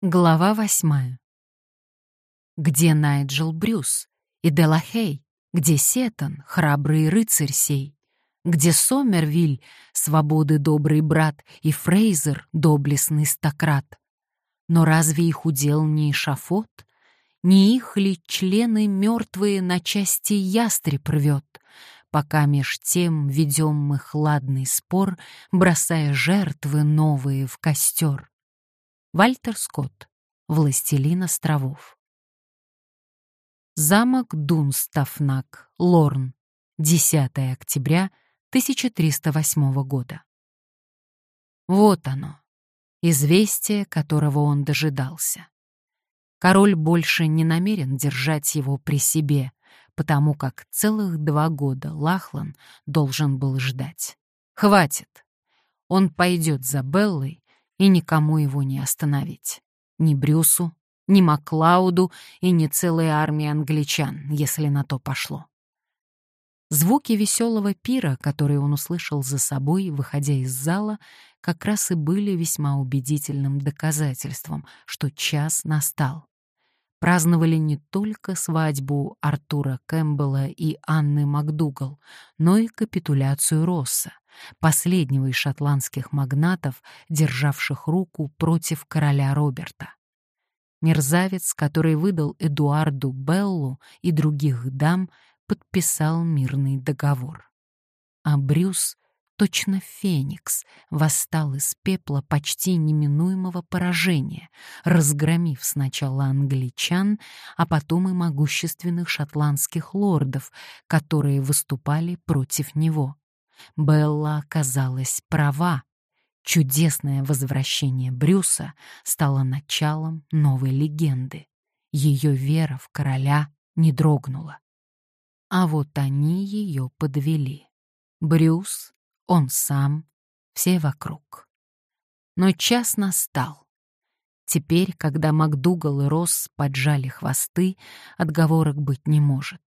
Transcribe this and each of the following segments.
Глава восьмая. Где Найджел Брюс и Делахей? Где Сетон, храбрый рыцарь сей? Где Сомервиль, свободы добрый брат, и Фрейзер, доблестный стократ? Но разве их удел не шафот? Не их ли члены мертвые на части ястреб рвет? Пока меж тем ведем мы хладный спор, бросая жертвы новые в костер. Вальтер Скотт. Властелин островов. Замок Дунстафнак, Лорн. 10 октября 1308 года. Вот оно, известие, которого он дожидался. Король больше не намерен держать его при себе, потому как целых два года Лахлан должен был ждать. Хватит. Он пойдет за Беллой и никому его не остановить. Ни Брюсу, ни Маклауду и ни целой армии англичан, если на то пошло. Звуки веселого пира, которые он услышал за собой, выходя из зала, как раз и были весьма убедительным доказательством, что час настал. Праздновали не только свадьбу Артура Кэмпбелла и Анны МакДугал, но и капитуляцию Росса, последнего из шотландских магнатов, державших руку против короля Роберта. Мерзавец, который выдал Эдуарду Беллу и других дам, подписал мирный договор. А Брюс, точно феникс, восстал из пепла почти неминуемого поражения, разгромив сначала англичан, а потом и могущественных шотландских лордов, которые выступали против него. Белла оказалась права. Чудесное возвращение Брюса стало началом новой легенды. Ее вера в короля не дрогнула. А вот они ее подвели. Брюс, он сам, все вокруг. Но час настал. Теперь, когда МакДугал и Росс поджали хвосты, отговорок быть не может.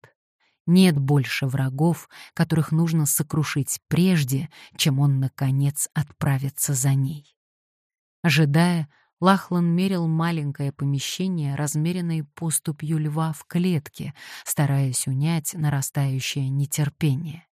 Нет больше врагов, которых нужно сокрушить прежде, чем он, наконец, отправится за ней. Ожидая, Лахлан мерил маленькое помещение, размеренной поступью льва в клетке, стараясь унять нарастающее нетерпение.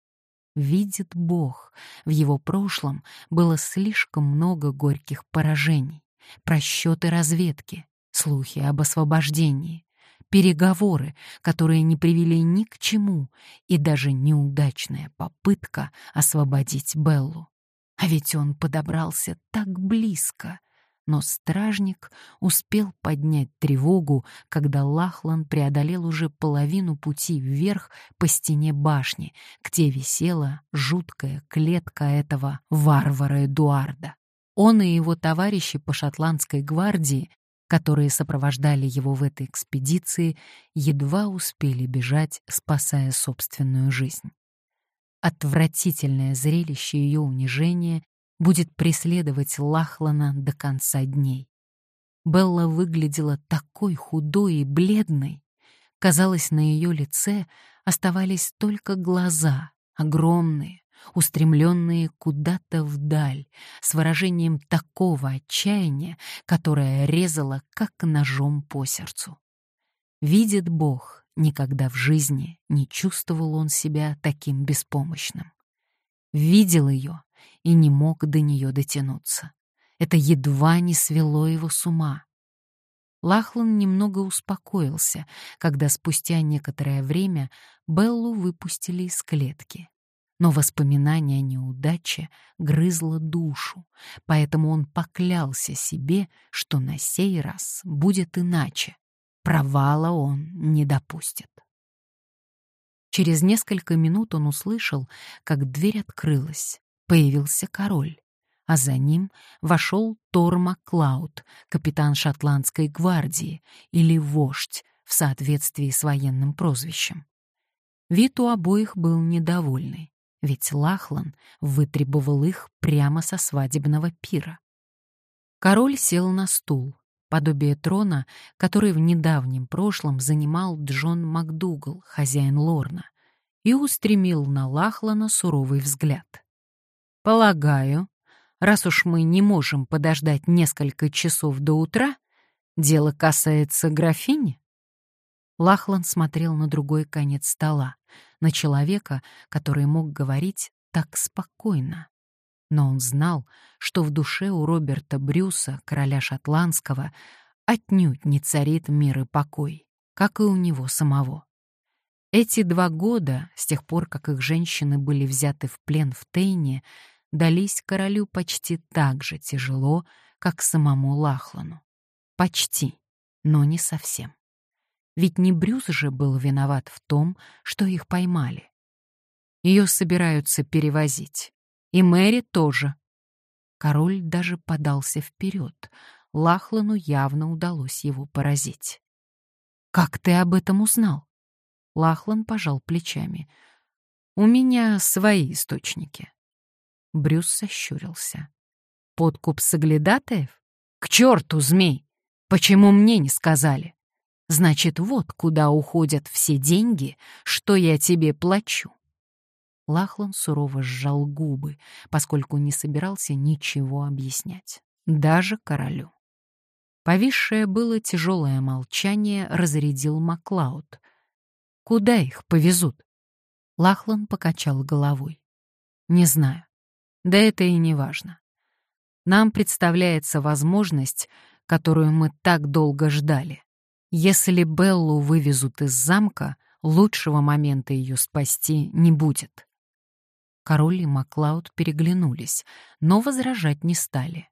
Видит Бог, в его прошлом было слишком много горьких поражений, просчеты разведки, слухи об освобождении, переговоры, которые не привели ни к чему, и даже неудачная попытка освободить Беллу. А ведь он подобрался так близко. Но стражник успел поднять тревогу, когда Лахлан преодолел уже половину пути вверх по стене башни, где висела жуткая клетка этого варвара Эдуарда. Он и его товарищи по шотландской гвардии которые сопровождали его в этой экспедиции, едва успели бежать, спасая собственную жизнь. Отвратительное зрелище ее унижения будет преследовать Лахлана до конца дней. Белла выглядела такой худой и бледной. Казалось, на ее лице оставались только глаза, огромные, устремленные куда-то вдаль, с выражением такого отчаяния, которое резало как ножом по сердцу. Видит Бог, никогда в жизни не чувствовал он себя таким беспомощным. Видел ее и не мог до нее дотянуться. Это едва не свело его с ума. Лахлан немного успокоился, когда спустя некоторое время Беллу выпустили из клетки. Но воспоминание о неудаче грызло душу, поэтому он поклялся себе, что на сей раз будет иначе. Провала он не допустит. Через несколько минут он услышал, как дверь открылась. Появился король, а за ним вошел Тор Маклауд, капитан шотландской гвардии или вождь в соответствии с военным прозвищем. Вид у обоих был недовольный ведь Лахлан вытребовал их прямо со свадебного пира. Король сел на стул, подобие трона, который в недавнем прошлом занимал Джон МакДугал, хозяин Лорна, и устремил на Лахлана суровый взгляд. «Полагаю, раз уж мы не можем подождать несколько часов до утра, Дело касается графини?» Лахлан смотрел на другой конец стола, на человека, который мог говорить так спокойно. Но он знал, что в душе у Роберта Брюса, короля шотландского, отнюдь не царит мир и покой, как и у него самого. Эти два года, с тех пор, как их женщины были взяты в плен в Тейне, дались королю почти так же тяжело, как самому Лахлану. Почти, но не совсем. Ведь не Брюс же был виноват в том, что их поймали. Ее собираются перевозить. И Мэри тоже. Король даже подался вперед. Лахлану явно удалось его поразить. «Как ты об этом узнал?» Лахлан пожал плечами. «У меня свои источники». Брюс сощурился. «Подкуп соглядатаев? К черту, змей! Почему мне не сказали? Значит, вот куда уходят все деньги, что я тебе плачу». Лахлан сурово сжал губы, поскольку не собирался ничего объяснять, даже королю. Повисшее было тяжелое молчание разрядил Маклауд. «Куда их повезут?» Лахлан покачал головой. «Не знаю. Да это и не важно. Нам представляется возможность, которую мы так долго ждали. Если Беллу вывезут из замка, лучшего момента ее спасти не будет. Король и Маклауд переглянулись, но возражать не стали.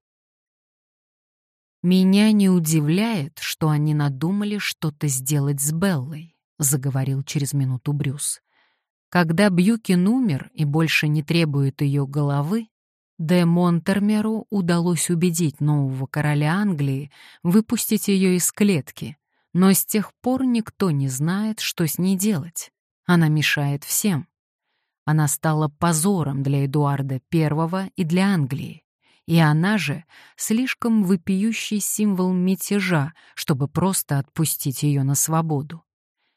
«Меня не удивляет, что они надумали что-то сделать с Беллой», — заговорил через минуту Брюс. «Когда Бьюкин умер и больше не требует ее головы, Де Монтермеру удалось убедить нового короля Англии выпустить ее из клетки, но с тех пор никто не знает, что с ней делать. Она мешает всем. Она стала позором для Эдуарда I и для Англии. И она же слишком вопиющий символ мятежа, чтобы просто отпустить ее на свободу.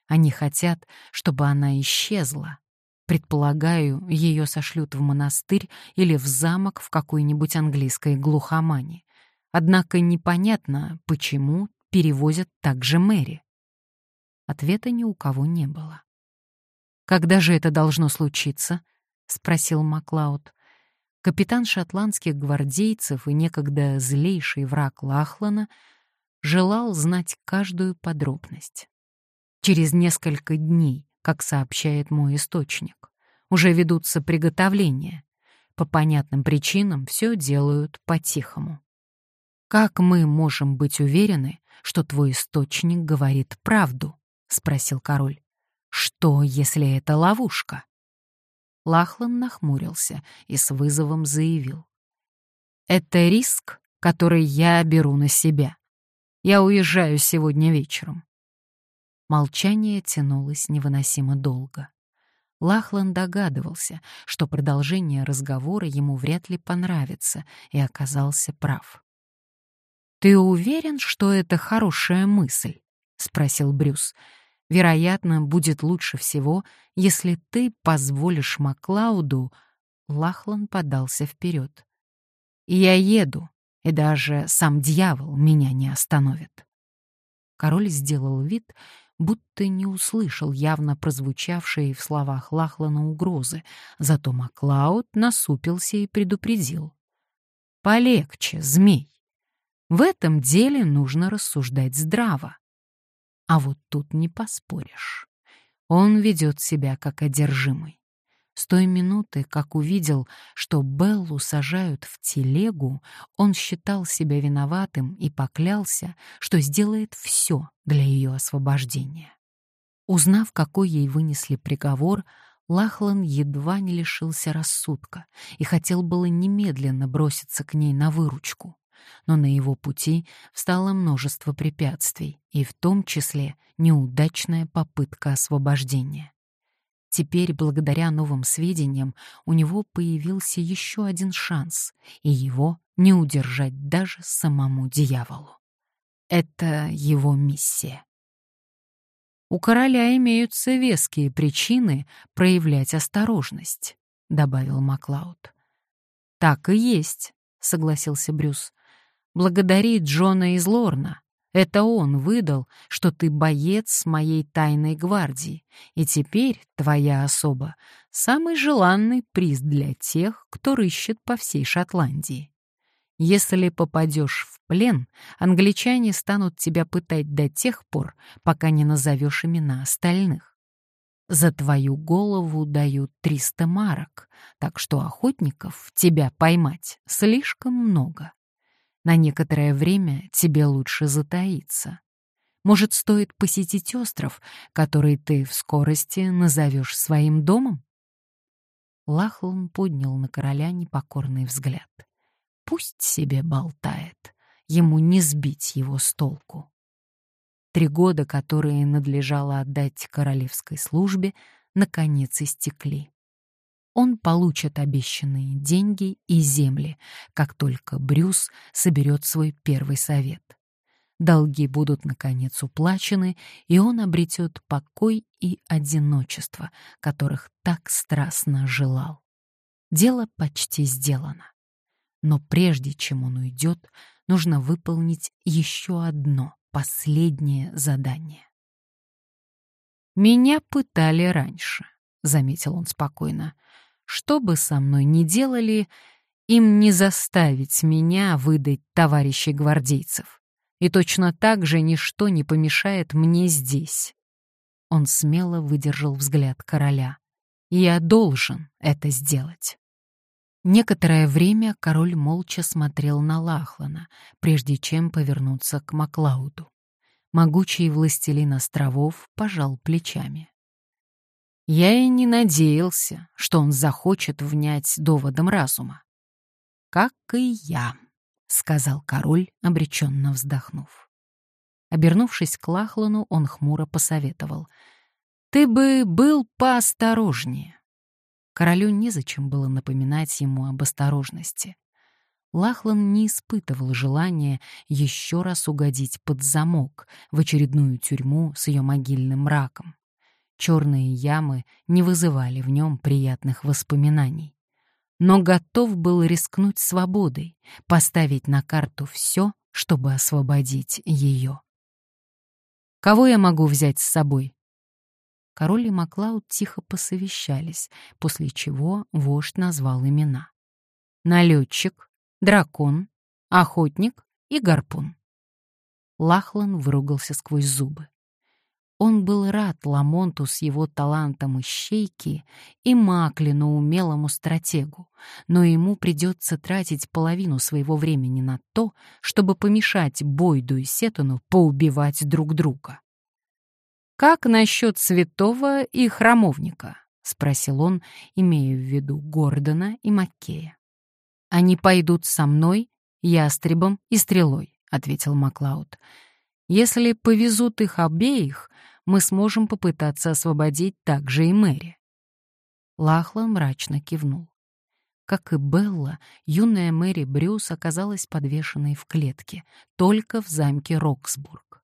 Они хотят, чтобы она исчезла. Предполагаю, ее сошлют в монастырь или в замок в какой-нибудь английской глухомане. Однако непонятно, почему перевозят также Мэри. Ответа ни у кого не было. «Когда же это должно случиться?» — спросил Маклауд. Капитан шотландских гвардейцев и некогда злейший враг Лахлана желал знать каждую подробность. Через несколько дней, как сообщает мой источник, уже ведутся приготовления. По понятным причинам все делают по-тихому. «Как мы можем быть уверены, что твой источник говорит правду?» — спросил король. Что, если это ловушка? Лахлан нахмурился и с вызовом заявил. Это риск, который я беру на себя. Я уезжаю сегодня вечером. Молчание тянулось невыносимо долго. Лахлан догадывался, что продолжение разговора ему вряд ли понравится, и оказался прав. «Ты уверен, что это хорошая мысль?» — спросил Брюс, Вероятно, будет лучше всего, если ты позволишь Маклауду...» Лахлан подался вперед. «Я еду, и даже сам дьявол меня не остановит». Король сделал вид, будто не услышал явно прозвучавшие в словах Лахлана угрозы, зато Маклауд насупился и предупредил. «Полегче, змей. В этом деле нужно рассуждать здраво. А вот тут не поспоришь. Он ведет себя как одержимый. С той минуты, как увидел, что Беллу сажают в телегу, он считал себя виноватым и поклялся, что сделает все для ее освобождения. Узнав, какой ей вынесли приговор, Лахлан едва не лишился рассудка и хотел было немедленно броситься к ней на выручку но на его пути встало множество препятствий, и в том числе неудачная попытка освобождения. Теперь, благодаря новым сведениям, у него появился еще один шанс, и его не удержать даже самому дьяволу. Это его миссия. У короля имеются веские причины проявлять осторожность, добавил Маклауд. Так и есть, согласился Брюс благодарит Джона из Лорна, Это он выдал, что ты боец моей тайной гвардии, и теперь твоя особа — самый желанный приз для тех, кто рыщет по всей Шотландии. Если попадешь в плен, англичане станут тебя пытать до тех пор, пока не назовешь имена остальных. За твою голову дают 300 марок, так что охотников тебя поймать слишком много. На некоторое время тебе лучше затаиться. Может, стоит посетить остров, который ты в скорости назовешь своим домом? Лахлун поднял на короля непокорный взгляд. Пусть себе болтает, ему не сбить его с толку. Три года, которые надлежало отдать королевской службе, наконец истекли он получит обещанные деньги и земли, как только Брюс соберет свой первый совет. Долги будут, наконец, уплачены, и он обретет покой и одиночество, которых так страстно желал. Дело почти сделано. Но прежде чем он уйдет, нужно выполнить еще одно, последнее задание. «Меня пытали раньше», — заметил он спокойно. Что бы со мной ни делали, им не заставить меня выдать товарищей гвардейцев. И точно так же ничто не помешает мне здесь. Он смело выдержал взгляд короля. Я должен это сделать. Некоторое время король молча смотрел на Лахлана, прежде чем повернуться к Маклауду. Могучий властелин островов пожал плечами. Я и не надеялся, что он захочет внять доводом разума. «Как и я», — сказал король, обреченно вздохнув. Обернувшись к Лахлану, он хмуро посоветовал. «Ты бы был поосторожнее». Королю незачем было напоминать ему об осторожности. Лахлан не испытывал желания еще раз угодить под замок в очередную тюрьму с ее могильным мраком. Черные ямы не вызывали в нем приятных воспоминаний. Но готов был рискнуть свободой, поставить на карту все, чтобы освободить ее. «Кого я могу взять с собой?» Король и Маклауд тихо посовещались, после чего вождь назвал имена. Налетчик, дракон, охотник и гарпун. Лахлан выругался сквозь зубы. Он был рад Ламонту с его талантом ищейки и Маклину умелому стратегу, но ему придется тратить половину своего времени на то, чтобы помешать Бойду и Сетону поубивать друг друга. «Как насчет святого и храмовника?» — спросил он, имея в виду Гордона и Маккея. «Они пойдут со мной, ястребом и стрелой», — ответил Маклауд. «Если повезут их обеих, мы сможем попытаться освободить также и Мэри. Лахлан мрачно кивнул. Как и Белла, юная Мэри Брюс оказалась подвешенной в клетке, только в замке Роксбург.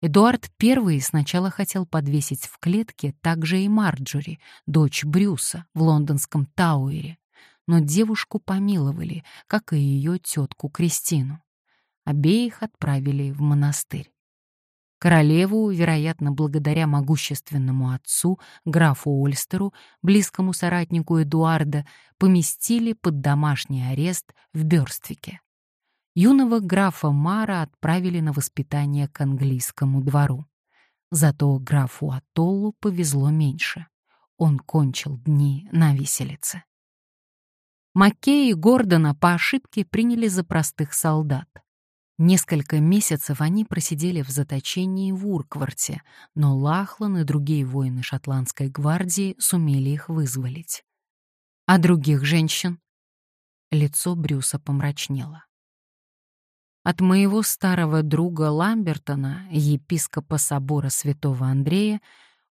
Эдуард I сначала хотел подвесить в клетке также и Марджори, дочь Брюса, в лондонском Тауэре, но девушку помиловали, как и ее тетку Кристину. Обеих отправили в монастырь. Королеву, вероятно, благодаря могущественному отцу, графу Ольстеру, близкому соратнику Эдуарда, поместили под домашний арест в Бёрствике. Юного графа Мара отправили на воспитание к английскому двору. Зато графу Атоллу повезло меньше. Он кончил дни на виселице. Маккея и Гордона по ошибке приняли за простых солдат. Несколько месяцев они просидели в заточении в Уркварте, но Лахлан и другие воины шотландской гвардии сумели их вызволить. А других женщин? Лицо Брюса помрачнело. От моего старого друга Ламбертона, епископа собора святого Андрея,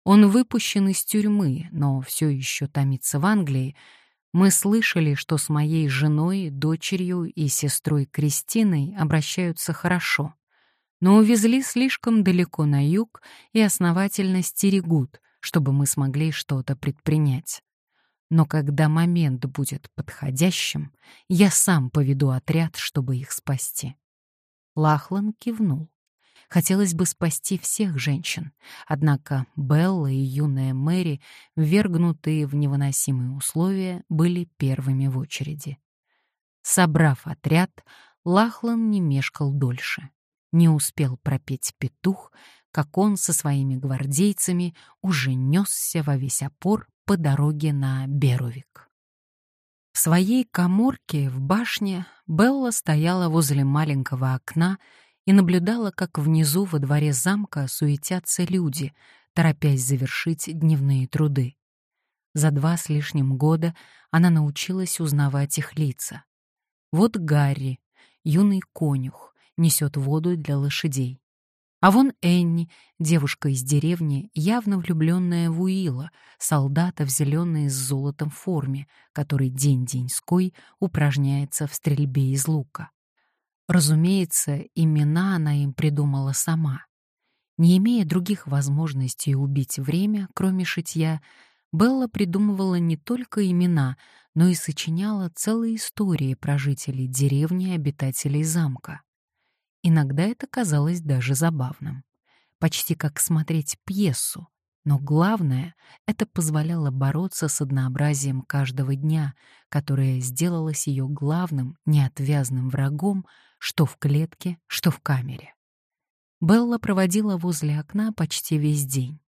он выпущен из тюрьмы, но все еще томится в Англии, мы слышали, что с моей женой, дочерью и сестрой Кристиной обращаются хорошо, но увезли слишком далеко на юг и основательно стерегут, чтобы мы смогли что-то предпринять. Но когда момент будет подходящим, я сам поведу отряд, чтобы их спасти. Лахлан кивнул. Хотелось бы спасти всех женщин, однако Белла и юная Мэри, ввергнутые в невыносимые условия, были первыми в очереди. Собрав отряд, Лахлан не мешкал дольше. Не успел пропеть петух, как он со своими гвардейцами уже несся во весь опор по дороге на Берувик. В своей коморке в башне Белла стояла возле маленького окна и наблюдала, как внизу во дворе замка суетятся люди, торопясь завершить дневные труды. За два с лишним года она научилась узнавать их лица. Вот Гарри, юный конюх, несет воду для лошадей. А вон Энни, девушка из деревни, явно влюбленная в Уилла, солдата в зеленой с золотом форме, который день-деньской упражняется в стрельбе из лука. Разумеется, имена она им придумала сама. Не имея других возможностей убить время, кроме шитья, Белла придумывала не только имена, но и сочиняла целые истории про жителей деревни и обитателей замка. Иногда это казалось даже забавным. Почти как смотреть пьесу, но главное, это позволяло бороться с однообразием каждого дня, которое сделалось ее главным неотвязным врагом что в клетке, что в камере. Белла проводила возле окна почти весь день.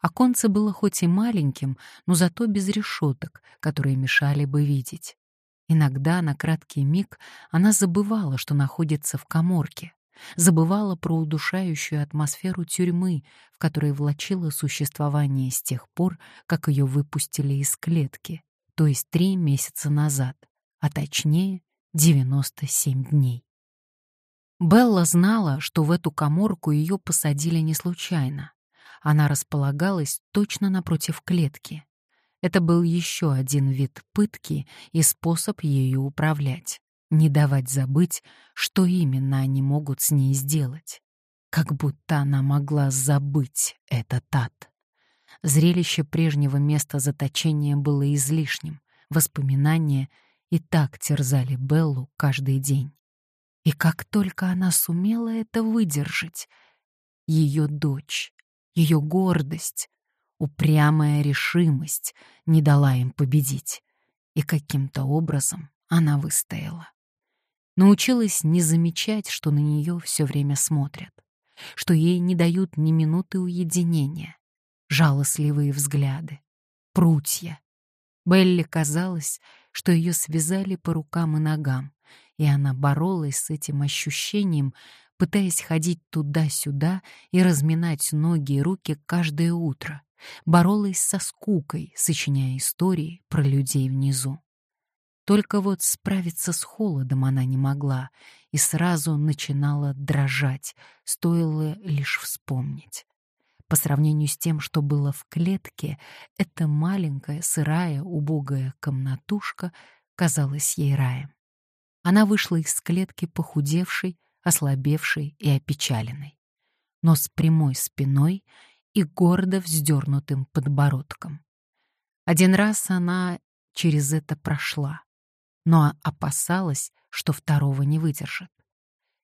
Оконце было хоть и маленьким, но зато без решеток, которые мешали бы видеть. Иногда на краткий миг она забывала, что находится в коморке, забывала про удушающую атмосферу тюрьмы, в которой влачило существование с тех пор, как ее выпустили из клетки, то есть три месяца назад, а точнее 97 дней. Белла знала, что в эту коморку ее посадили не случайно. Она располагалась точно напротив клетки. Это был еще один вид пытки и способ ею управлять. Не давать забыть, что именно они могут с ней сделать. Как будто она могла забыть этот ад. Зрелище прежнего места заточения было излишним. Воспоминания и так терзали Беллу каждый день. И как только она сумела это выдержать, ее дочь, ее гордость, упрямая решимость не дала им победить, и каким-то образом она выстояла. Научилась не замечать, что на нее все время смотрят, что ей не дают ни минуты уединения, жалостливые взгляды, прутья. Белли казалось, что ее связали по рукам и ногам, и она боролась с этим ощущением, пытаясь ходить туда-сюда и разминать ноги и руки каждое утро, боролась со скукой, сочиняя истории про людей внизу. Только вот справиться с холодом она не могла и сразу начинала дрожать, стоило лишь вспомнить. По сравнению с тем, что было в клетке, эта маленькая, сырая, убогая комнатушка казалась ей раем. Она вышла из клетки похудевшей, ослабевшей и опечаленной, но с прямой спиной и гордо вздернутым подбородком. Один раз она через это прошла, но опасалась, что второго не выдержит.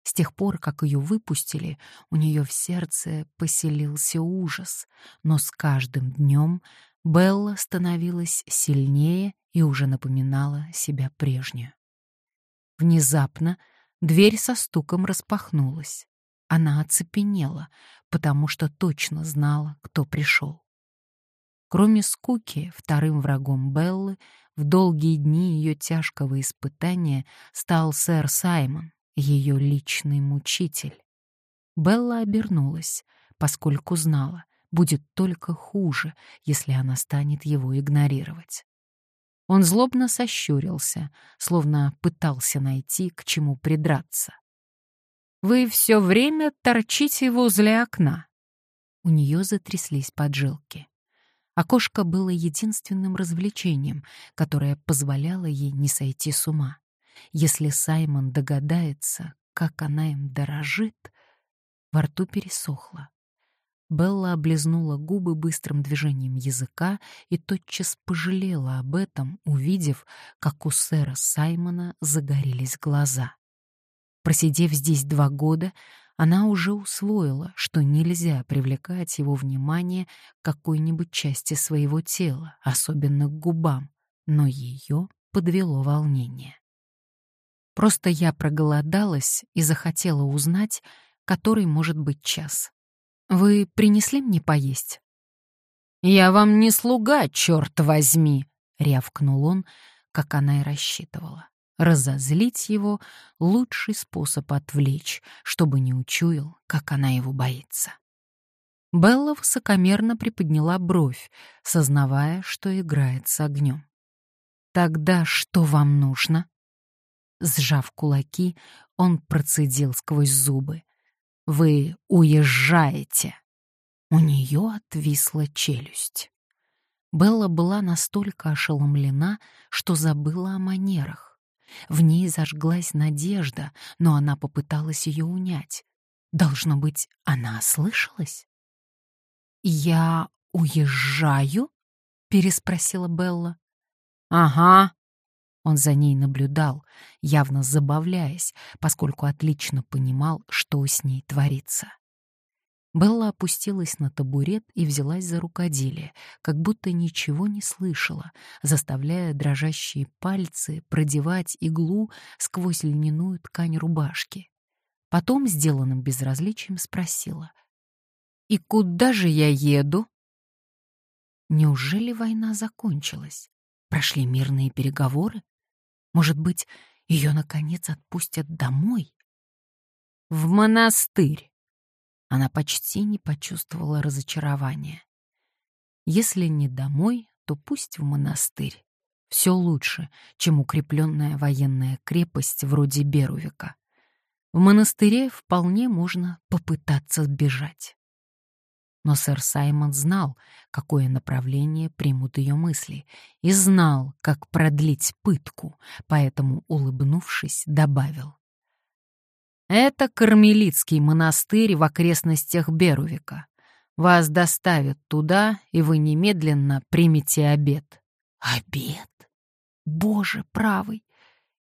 С тех пор, как ее выпустили, у нее в сердце поселился ужас, но с каждым днем Белла становилась сильнее и уже напоминала себя прежнюю. Внезапно дверь со стуком распахнулась. Она оцепенела, потому что точно знала, кто пришел. Кроме скуки, вторым врагом Беллы в долгие дни ее тяжкого испытания стал сэр Саймон, ее личный мучитель. Белла обернулась, поскольку знала, будет только хуже, если она станет его игнорировать. Он злобно сощурился, словно пытался найти, к чему придраться. «Вы все время торчите возле окна». У нее затряслись поджилки. Окошко было единственным развлечением, которое позволяло ей не сойти с ума. Если Саймон догадается, как она им дорожит, во рту пересохло. Белла облизнула губы быстрым движением языка и тотчас пожалела об этом, увидев, как у сэра Саймона загорелись глаза. Просидев здесь два года, Она уже усвоила, что нельзя привлекать его внимание к какой-нибудь части своего тела, особенно к губам, но ее подвело волнение. Просто я проголодалась и захотела узнать, который может быть час. Вы принесли мне поесть? «Я вам не слуга, черт возьми!» — рявкнул он, как она и рассчитывала. Разозлить его — лучший способ отвлечь, чтобы не учуял, как она его боится. Белла высокомерно приподняла бровь, сознавая, что играет с огнем. «Тогда что вам нужно?» Сжав кулаки, он процедил сквозь зубы. «Вы уезжаете!» У нее отвисла челюсть. Белла была настолько ошеломлена, что забыла о манерах. В ней зажглась надежда, но она попыталась ее унять. Должно быть, она ослышалась? «Я уезжаю?» — переспросила Белла. «Ага». Он за ней наблюдал, явно забавляясь, поскольку отлично понимал, что с ней творится. Белла опустилась на табурет и взялась за рукоделие, как будто ничего не слышала, заставляя дрожащие пальцы продевать иглу сквозь льняную ткань рубашки. Потом, сделанным безразличием, спросила. «И куда же я еду?» Неужели война закончилась? Прошли мирные переговоры? Может быть, ее, наконец, отпустят домой? «В монастырь!» Она почти не почувствовала разочарования. Если не домой, то пусть в монастырь. Все лучше, чем укрепленная военная крепость вроде Берувика. В монастыре вполне можно попытаться сбежать. Но сэр Саймон знал, какое направление примут ее мысли, и знал, как продлить пытку, поэтому, улыбнувшись, добавил. Это Кармелитский монастырь в окрестностях Берувика. Вас доставят туда, и вы немедленно примете обед. Обед? Боже правый!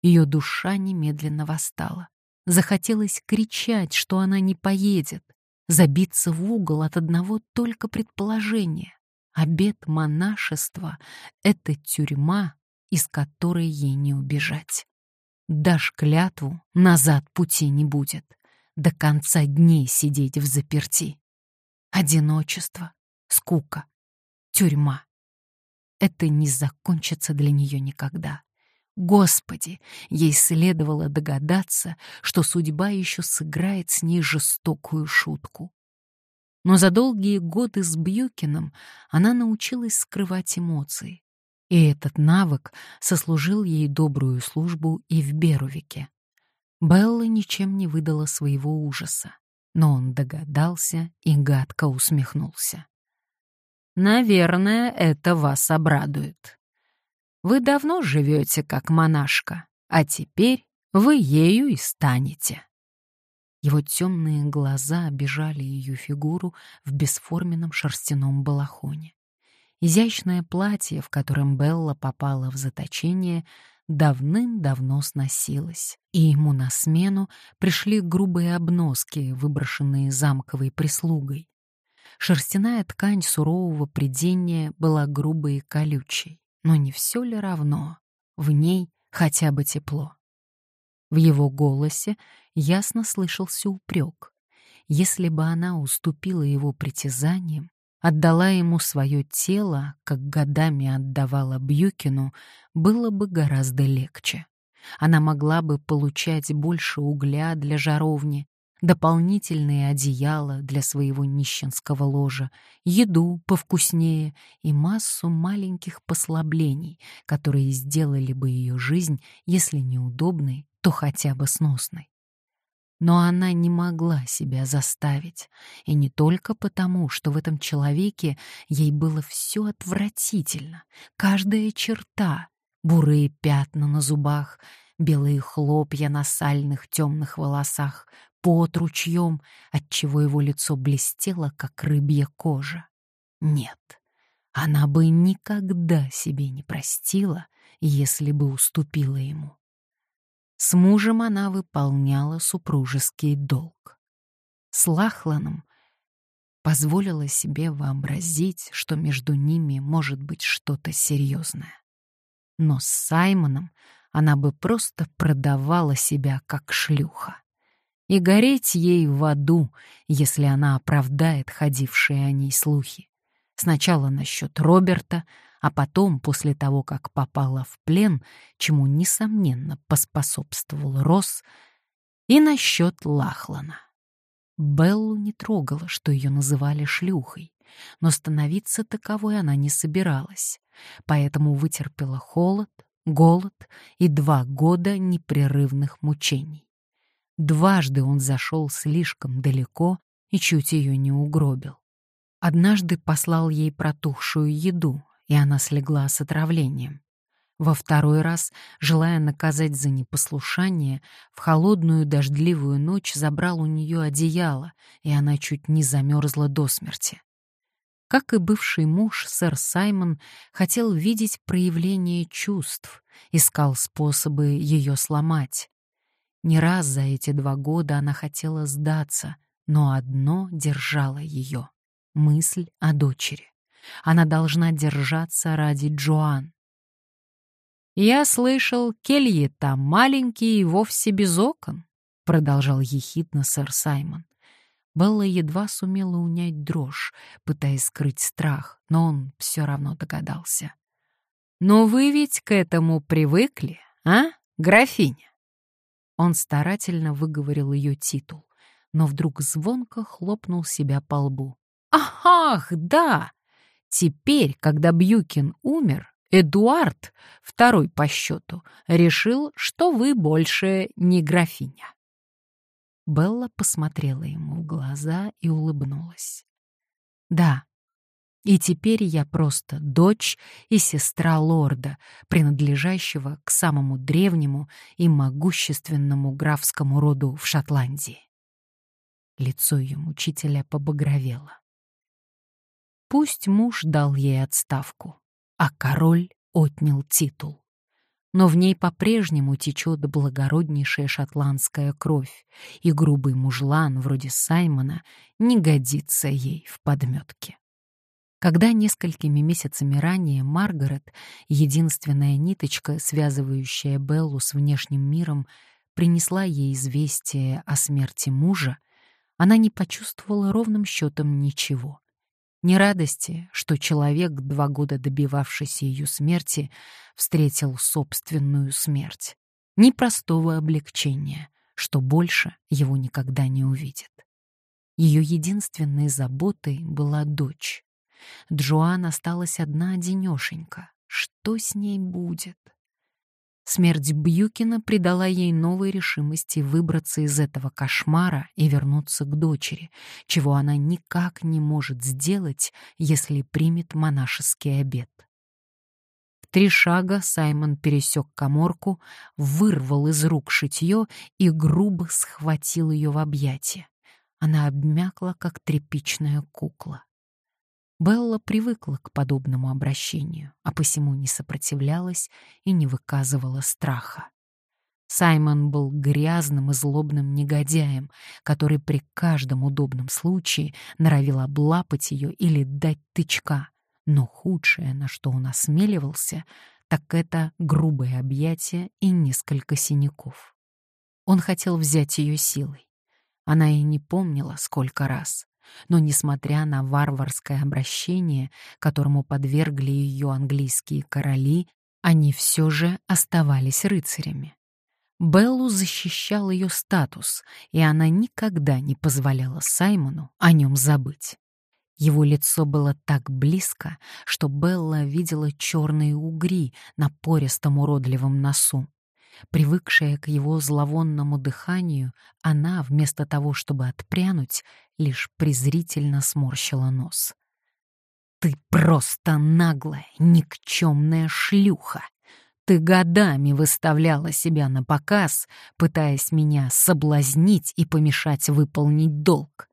Ее душа немедленно восстала. Захотелось кричать, что она не поедет, забиться в угол от одного только предположения. Обед монашества — это тюрьма, из которой ей не убежать. Дашь клятву, назад пути не будет. До конца дней сидеть в заперти. Одиночество, скука, тюрьма. Это не закончится для нее никогда. Господи, ей следовало догадаться, что судьба еще сыграет с ней жестокую шутку. Но за долгие годы с Бьюкином она научилась скрывать эмоции, и этот навык сослужил ей добрую службу и в Берувике. Белла ничем не выдала своего ужаса, но он догадался и гадко усмехнулся. «Наверное, это вас обрадует. Вы давно живете как монашка, а теперь вы ею и станете». Его темные глаза обижали ее фигуру в бесформенном шерстяном балахоне. Изящное платье, в котором Белла попала в заточение, давным-давно сносилось, и ему на смену пришли грубые обноски, выброшенные замковой прислугой. Шерстяная ткань сурового придения была грубой и колючей, но не все ли равно? В ней хотя бы тепло. В его голосе ясно слышался упрек. Если бы она уступила его притязаниям, отдала ему свое тело, как годами отдавала Бьюкину, было бы гораздо легче. Она могла бы получать больше угля для жаровни, дополнительные одеяла для своего нищенского ложа, еду повкуснее и массу маленьких послаблений, которые сделали бы ее жизнь, если неудобной, то хотя бы сносной. Но она не могла себя заставить, и не только потому, что в этом человеке ей было все отвратительно, каждая черта, бурые пятна на зубах, белые хлопья на сальных темных волосах, пот ручьем, отчего его лицо блестело, как рыбья кожа. Нет, она бы никогда себе не простила, если бы уступила ему. С мужем она выполняла супружеский долг. с Лахланом, позволила себе вообразить, что между ними может быть что-то серьезное. Но с Саймоном она бы просто продавала себя как шлюха. И гореть ей в аду, если она оправдает ходившие о ней слухи. Сначала насчет Роберта, а потом, после того, как попала в плен, чему, несомненно, поспособствовал Росс, и насчет Лахлана. Беллу не трогало, что ее называли шлюхой, но становиться таковой она не собиралась, поэтому вытерпела холод, голод и два года непрерывных мучений. Дважды он зашел слишком далеко и чуть ее не угробил. Однажды послал ей протухшую еду, и она слегла с отравлением. Во второй раз, желая наказать за непослушание, в холодную дождливую ночь забрал у нее одеяло, и она чуть не замерзла до смерти. Как и бывший муж, сэр Саймон хотел видеть проявление чувств, искал способы ее сломать. Не раз за эти два года она хотела сдаться, но одно держало ее — мысль о дочери. Она должна держаться ради Джоан. «Я слышал, кельи там маленькие и вовсе без окон», — продолжал ехидно сэр Саймон. Белла едва сумела унять дрожь, пытаясь скрыть страх, но он все равно догадался. «Но вы ведь к этому привыкли, а, графиня?» Он старательно выговорил ее титул, но вдруг звонко хлопнул себя по лбу. «Ах, да! Теперь, когда Бьюкин умер, Эдуард, второй по счету, решил, что вы больше не графиня. Белла посмотрела ему в глаза и улыбнулась. «Да, и теперь я просто дочь и сестра лорда, принадлежащего к самому древнему и могущественному графскому роду в Шотландии». Лицо ее мучителя побагровело. Пусть муж дал ей отставку а король отнял титул. Но в ней по-прежнему течет благороднейшая шотландская кровь, и грубый мужлан вроде Саймона не годится ей в подметке. Когда несколькими месяцами ранее Маргарет, единственная ниточка, связывающая Беллу с внешним миром, принесла ей известие о смерти мужа, она не почувствовала ровным счетом ничего. Ни радости, что человек, два года добивавшийся ее смерти, встретил собственную смерть. Ни простого облегчения, что больше его никогда не увидит. Ее единственной заботой была дочь. Джоан осталась одна-одинешенька. Что с ней будет? Смерть Бьюкина придала ей новой решимости выбраться из этого кошмара и вернуться к дочери, чего она никак не может сделать, если примет монашеский обет. В три шага Саймон пересек коморку, вырвал из рук шитье и грубо схватил ее в объятия. Она обмякла, как тряпичная кукла. Белла привыкла к подобному обращению, а посему не сопротивлялась и не выказывала страха. Саймон был грязным и злобным негодяем, который при каждом удобном случае норовил облапать ее или дать тычка. Но худшее, на что он осмеливался, так это грубое объятие и несколько синяков. Он хотел взять ее силой. Она и не помнила, сколько раз. Но, несмотря на варварское обращение, которому подвергли ее английские короли, они все же оставались рыцарями. Беллу защищал ее статус, и она никогда не позволяла Саймону о нем забыть. Его лицо было так близко, что Белла видела черные угри на пористом уродливом носу. Привыкшая к его зловонному дыханию, она, вместо того, чтобы отпрянуть, лишь презрительно сморщила нос. «Ты просто наглая, никчемная шлюха! Ты годами выставляла себя на показ, пытаясь меня соблазнить и помешать выполнить долг.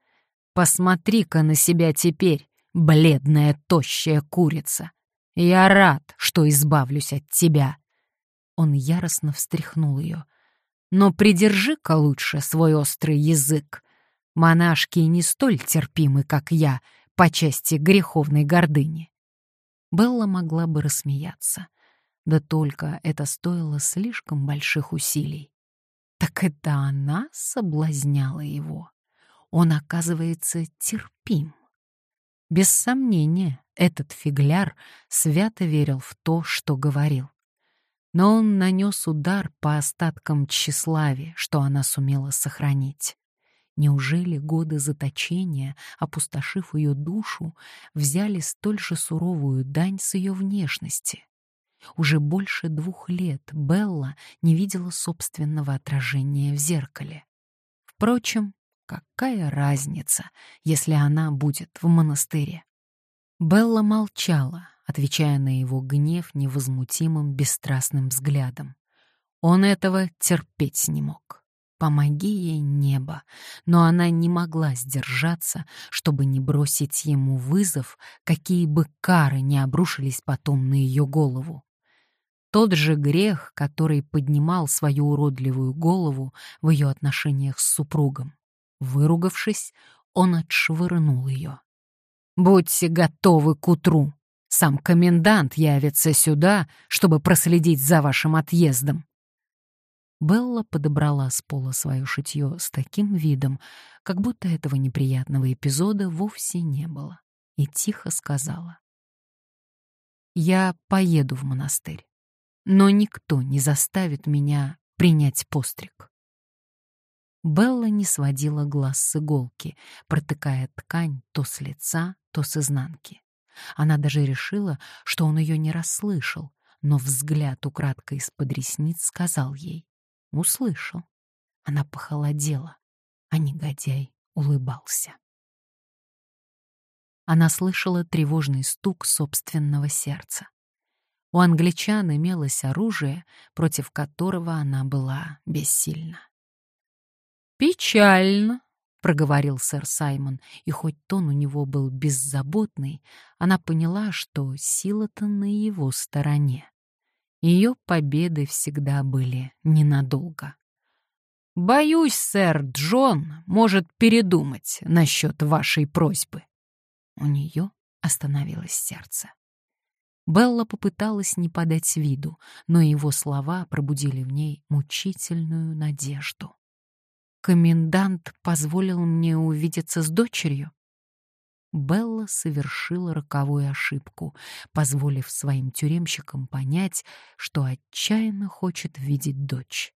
Посмотри-ка на себя теперь, бледная тощая курица. Я рад, что избавлюсь от тебя». Он яростно встряхнул ее. «Но придержи-ка лучше свой острый язык. Монашки не столь терпимы, как я, по части греховной гордыни. Белла могла бы рассмеяться. Да только это стоило слишком больших усилий. Так это она соблазняла его. Он, оказывается, терпим. Без сомнения, этот фигляр свято верил в то, что говорил. Но он нанес удар по остаткам тщеславия, что она сумела сохранить. Неужели годы заточения, опустошив ее душу, взяли столь же суровую дань с ее внешности? Уже больше двух лет Белла не видела собственного отражения в зеркале. Впрочем, какая разница, если она будет в монастыре? Белла молчала, отвечая на его гнев невозмутимым бесстрастным взглядом. Он этого терпеть не мог. Помоги ей небо, но она не могла сдержаться, чтобы не бросить ему вызов, какие бы кары не обрушились потом на ее голову. Тот же грех, который поднимал свою уродливую голову в ее отношениях с супругом. Выругавшись, он отшвырнул ее. «Будьте готовы к утру. Сам комендант явится сюда, чтобы проследить за вашим отъездом. Белла подобрала с пола свое шитье с таким видом, как будто этого неприятного эпизода вовсе не было, и тихо сказала. «Я поеду в монастырь, но никто не заставит меня принять постриг». Белла не сводила глаз с иголки, протыкая ткань то с лица, то с изнанки. Она даже решила, что он ее не расслышал, но взгляд украдкой из-под ресниц сказал ей. Услышал. Она похолодела, а негодяй улыбался. Она слышала тревожный стук собственного сердца. У англичан имелось оружие, против которого она была бессильна. «Печально», — проговорил сэр Саймон, и хоть тон у него был беззаботный, она поняла, что сила-то на его стороне. Ее победы всегда были ненадолго. «Боюсь, сэр Джон может передумать насчет вашей просьбы». У нее остановилось сердце. Белла попыталась не подать виду, но его слова пробудили в ней мучительную надежду. «Комендант позволил мне увидеться с дочерью?» Белла совершила роковую ошибку, позволив своим тюремщикам понять, что отчаянно хочет видеть дочь.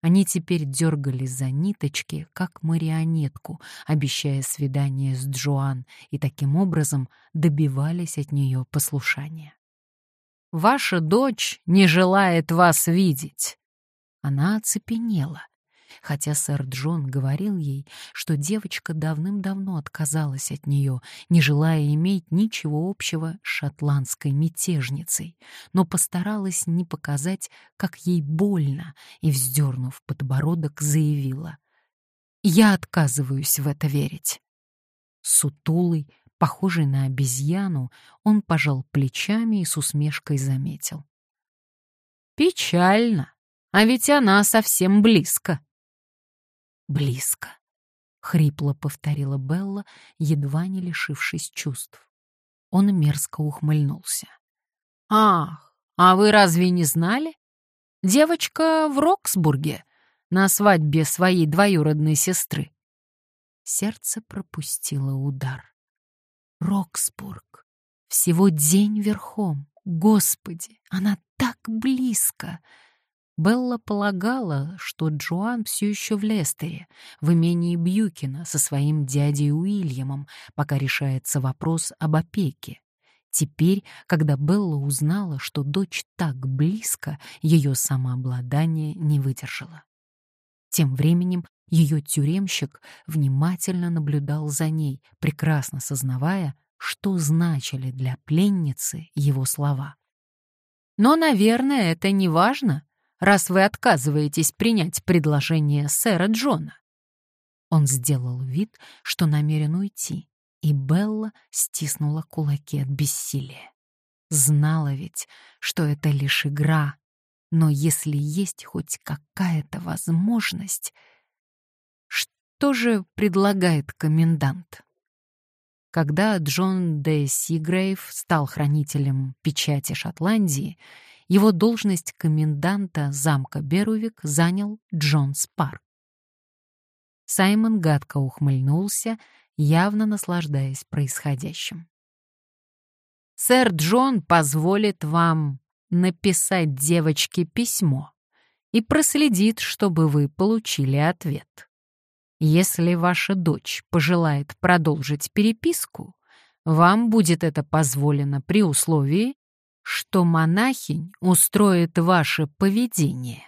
Они теперь дергались за ниточки, как марионетку, обещая свидание с Джоан, и таким образом добивались от нее послушания. «Ваша дочь не желает вас видеть!» Она оцепенела, хотя сэр Джон говорил ей, что девочка давным-давно отказалась от нее, не желая иметь ничего общего с шотландской мятежницей, но постаралась не показать, как ей больно, и, вздернув подбородок, заявила. «Я отказываюсь в это верить». Сутулый, похожий на обезьяну, он пожал плечами и с усмешкой заметил. «Печально, а ведь она совсем близко» близко», — хрипло повторила Белла, едва не лишившись чувств. Он мерзко ухмыльнулся. «Ах, а вы разве не знали? Девочка в Роксбурге на свадьбе своей двоюродной сестры». Сердце пропустило удар. Роксбург. Всего день верхом. Господи, она так близко. Белла полагала, что Джоан все еще в Лестере, в имении Бьюкина со своим дядей Уильямом, пока решается вопрос об опеке. Теперь, когда Белла узнала, что дочь так близко, ее самообладание не выдержало. Тем временем ее тюремщик внимательно наблюдал за ней, прекрасно сознавая, что значили для пленницы его слова. «Но, наверное, это не важно», раз вы отказываетесь принять предложение сэра Джона». Он сделал вид, что намерен уйти, и Белла стиснула кулаки от бессилия. Знала ведь, что это лишь игра, но если есть хоть какая-то возможность... Что же предлагает комендант? Когда Джон Д. Сигрейв стал хранителем печати Шотландии, его должность коменданта замка Берувик занял Джон Спар. Саймон гадко ухмыльнулся, явно наслаждаясь происходящим. «Сэр Джон позволит вам написать девочке письмо и проследит, чтобы вы получили ответ. Если ваша дочь пожелает продолжить переписку, вам будет это позволено при условии, что монахинь устроит ваше поведение.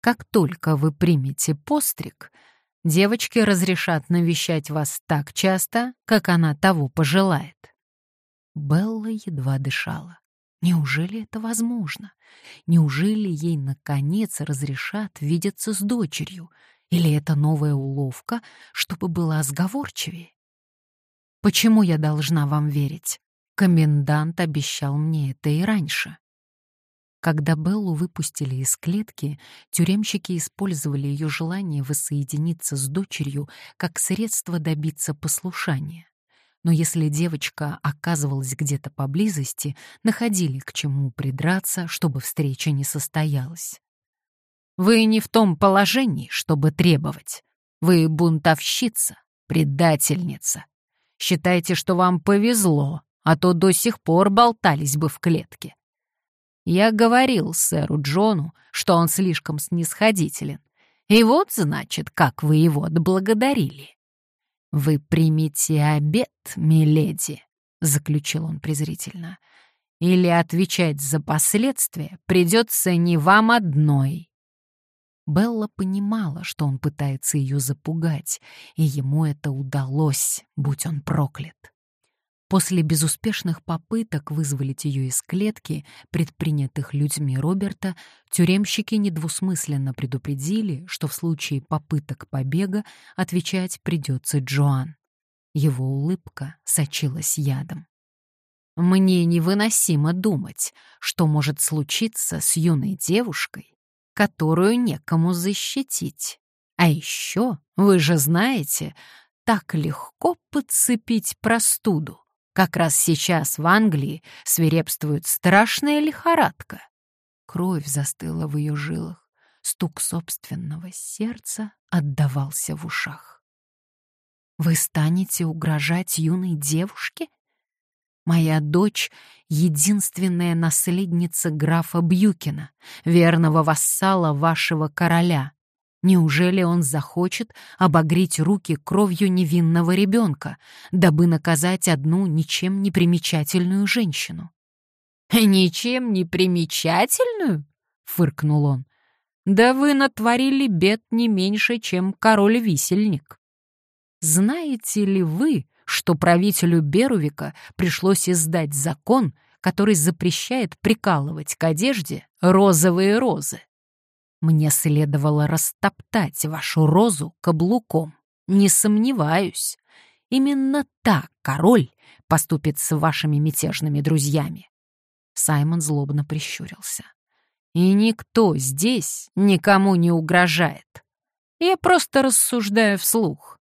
Как только вы примете постриг, девочки разрешат навещать вас так часто, как она того пожелает. Белла едва дышала. Неужели это возможно? Неужели ей, наконец, разрешат видеться с дочерью? Или это новая уловка, чтобы было сговорчивее? Почему я должна вам верить? Комендант обещал мне это и раньше. Когда Беллу выпустили из клетки, тюремщики использовали ее желание воссоединиться с дочерью как средство добиться послушания но если девочка оказывалась где-то поблизости, находили к чему придраться, чтобы встреча не состоялась. «Вы не в том положении, чтобы требовать. Вы бунтовщица, предательница. Считайте, что вам повезло, а то до сих пор болтались бы в клетке. Я говорил сэру Джону, что он слишком снисходителен. И вот, значит, как вы его отблагодарили. «Вы примите обед, миледи», — заключил он презрительно, «или отвечать за последствия придется не вам одной». Белла понимала, что он пытается ее запугать, и ему это удалось, будь он проклят. После безуспешных попыток вызволить ее из клетки, предпринятых людьми Роберта, тюремщики недвусмысленно предупредили, что в случае попыток побега отвечать придется Джоан. Его улыбка сочилась ядом. «Мне невыносимо думать, что может случиться с юной девушкой, которую некому защитить. А еще, вы же знаете, так легко подцепить простуду. Как раз сейчас в Англии свирепствует страшная лихорадка. Кровь застыла в ее жилах, стук собственного сердца отдавался в ушах. «Вы станете угрожать юной девушке? Моя дочь — единственная наследница графа Бьюкина, верного вассала вашего короля. Неужели он захочет обогреть руки кровью невинного ребенка, дабы наказать одну ничем не примечательную женщину? «Ничем не примечательную?» — фыркнул он. «Да вы натворили бед не меньше, чем король-висельник. Знаете ли вы, что правителю Берувика пришлось издать закон, который запрещает прикалывать к одежде розовые розы?» Мне следовало растоптать вашу розу каблуком. Не сомневаюсь. Именно так король поступит с вашими мятежными друзьями. Саймон злобно прищурился. И никто здесь никому не угрожает. Я просто рассуждаю вслух.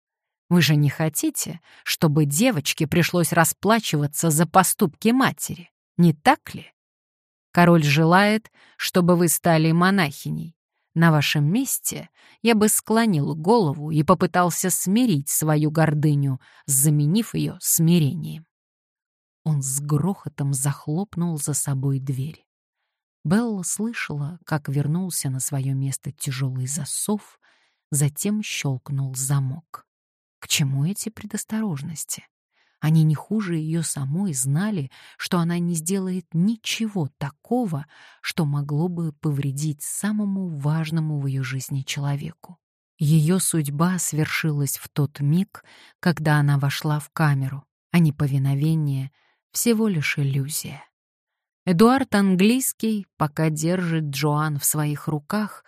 Вы же не хотите, чтобы девочке пришлось расплачиваться за поступки матери, не так ли? Король желает, чтобы вы стали монахиней, на вашем месте я бы склонил голову и попытался смирить свою гордыню, заменив ее смирением. Он с грохотом захлопнул за собой дверь. Белла слышала, как вернулся на свое место тяжелый засов, затем щелкнул замок. К чему эти предосторожности? Они не хуже ее самой знали, что она не сделает ничего такого, что могло бы повредить самому важному в ее жизни человеку. Ее судьба свершилась в тот миг, когда она вошла в камеру, а неповиновение — всего лишь иллюзия. Эдуард Английский, пока держит Джоан в своих руках,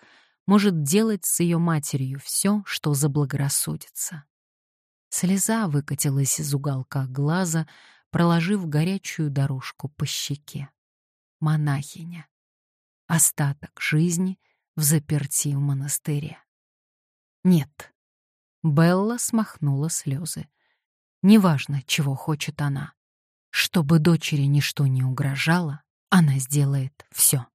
может делать с ее матерью все, что заблагорассудится. Слеза выкатилась из уголка глаза, проложив горячую дорожку по щеке. Монахиня. Остаток жизни в заперти в монастыре. Нет, Белла смахнула слезы. Неважно, чего хочет она. Чтобы дочери ничто не угрожало, она сделает все.